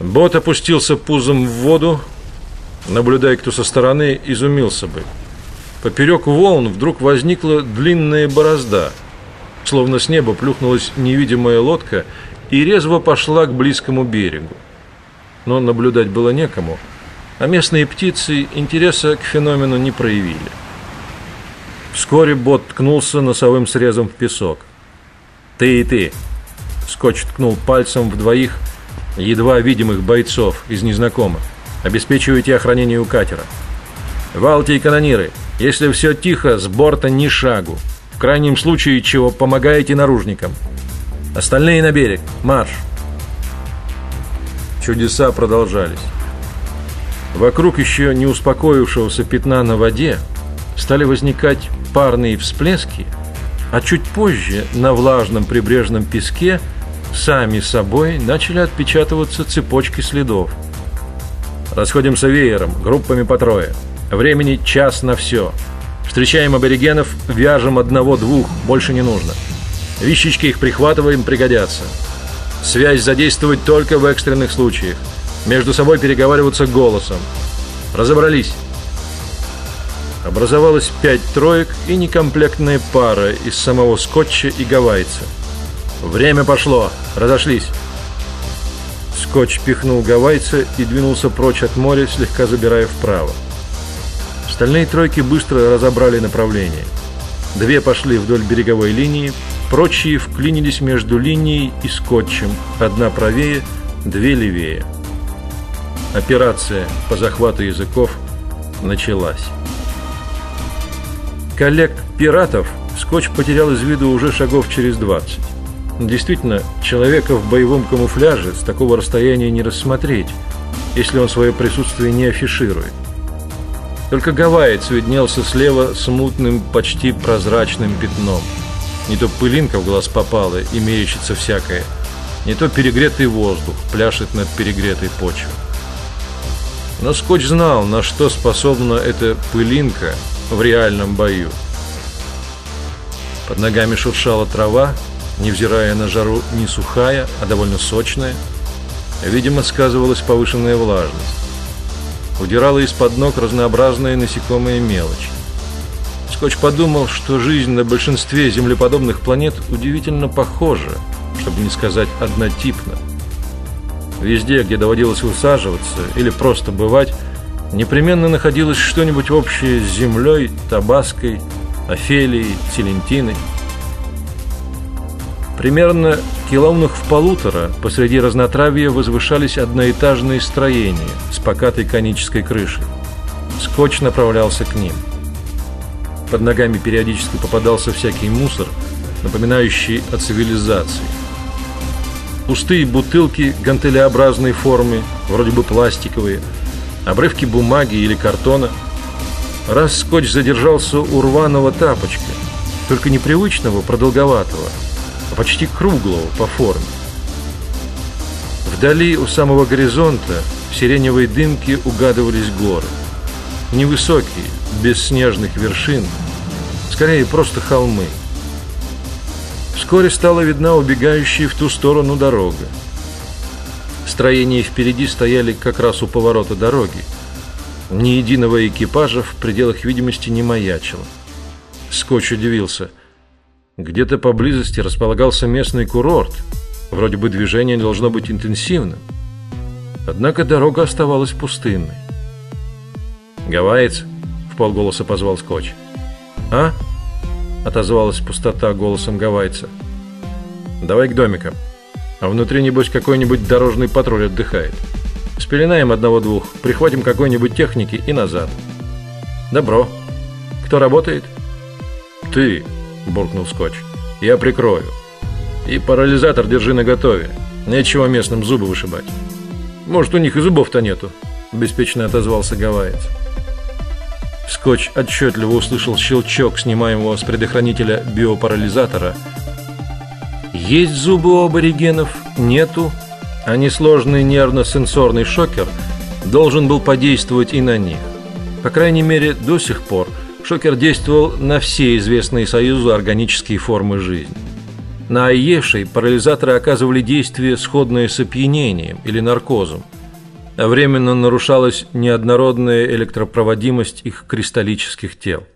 Бот опустился пузом в воду, наблюдая, кто со стороны, изумился бы. Поперек волн вдруг возникла длинная борозда, словно с неба плюхнулась невидимая лодка и резво пошла к близкому берегу. Но наблюдать было некому, а местные птицы интереса к феномену не проявили. Вскоре бот ткнулся носовым срезом в песок. «Ты и ты!» Скотч ткнул пальцем в двоих едва видимых бойцов из незнакомых. «Обеспечивайте охранение у катера. Валти и канониры, если все тихо, с борта ни шагу. В крайнем случае, чего помогаете наружникам. Остальные на берег. Марш!» Чудеса продолжались. Вокруг еще не успокоившегося пятна на воде стали возникать парные всплески, а чуть позже на влажном прибрежном песке сами собой начали отпечатываться цепочки следов. Расходимся веером, группами по трое. Времени час на все. Встречаем аборигенов, вяжем одного-двух, больше не нужно. Вещички их прихватываем, пригодятся. Связь задействовать только в экстренных случаях. Между собой переговариваться голосом. Разобрались. Образовалось пять троек и некомплектная пара из самого скотча и гавайца. Время пошло. Разошлись. Скотч пихнул гавайца и двинулся прочь от моря, слегка забирая вправо. Остальные тройки быстро разобрали направление. Две пошли вдоль береговой линии, прочие вклинились между линией и скотчем, одна правее, две левее. Операция по захвату языков началась. Коллег пиратов скотч потерял из виду уже шагов через 20. Действительно, человека в боевом камуфляже с такого расстояния не рассмотреть, если он свое присутствие не афиширует. Только гавайец виднелся слева смутным, почти прозрачным пятном. Не то пылинка в глаз попала и мерещится всякое, не то перегретый воздух пляшет над перегретой почвой. Но Скотч знал, на что способна эта пылинка в реальном бою. Под ногами шуршала трава, невзирая на жару не сухая, а довольно сочная. Видимо, сказывалась повышенная влажность. Удирала из-под ног разнообразная насекомая мелочь. Скотч подумал, что жизнь на большинстве землеподобных планет удивительно похожа, чтобы не сказать однотипна. Везде, где доводилось высаживаться или просто бывать, непременно находилось что-нибудь общее с землей, табаской, офелией, селентиной. Примерно километрах в полутора посреди разнотравья возвышались одноэтажные строения с покатой конической крышей. Скотч направлялся к ним. Под ногами периодически попадался всякий мусор, напоминающий о цивилизации. Пустые бутылки гантелеобразной формы, вроде бы пластиковые, обрывки бумаги или картона. Раз скотч задержался у рваного тапочка, только непривычного, продолговатого, почти круглого по форме. Вдали у самого горизонта в сиреневой дымке угадывались горы. Невысокие, без снежных вершин, скорее просто холмы. Вскоре стала видна убегающая в ту сторону дорога. Строения впереди стояли как раз у поворота дороги. Ни единого экипажа в пределах видимости не маячило. Скотч удивился. Где-то поблизости располагался местный курорт. Вроде бы движение должно быть интенсивным. Однако дорога оставалась пустынной. «Гавайец?» — в полголоса позвал Скотч. «А?» — отозвалась пустота голосом гавайца. «Давай к домикам». А внутри, небось, какой-нибудь дорожный патруль отдыхает. Спеленаем одного-двух, прихватим какой-нибудь техники и назад. Добро. Кто работает? Ты, буркнул Скотч. Я прикрою. И парализатор держи наготове. Нечего местным зубы вышибать. Может, у них и зубов-то нету, беспечно отозвался гавайец. Скотч отчетливо услышал щелчок снимаемого с предохранителя биопарализатора – есть зубы у аборигенов? Нету. А несложный нервно-сенсорный шокер должен был подействовать и на них. По крайней мере, до сих пор шокер действовал на все известные Союзу органические формы жизни. На Айешей парализаторы оказывали действие, сходное с опьянением или наркозом, а временно нарушалась неоднородная электропроводимость их кристаллических тел –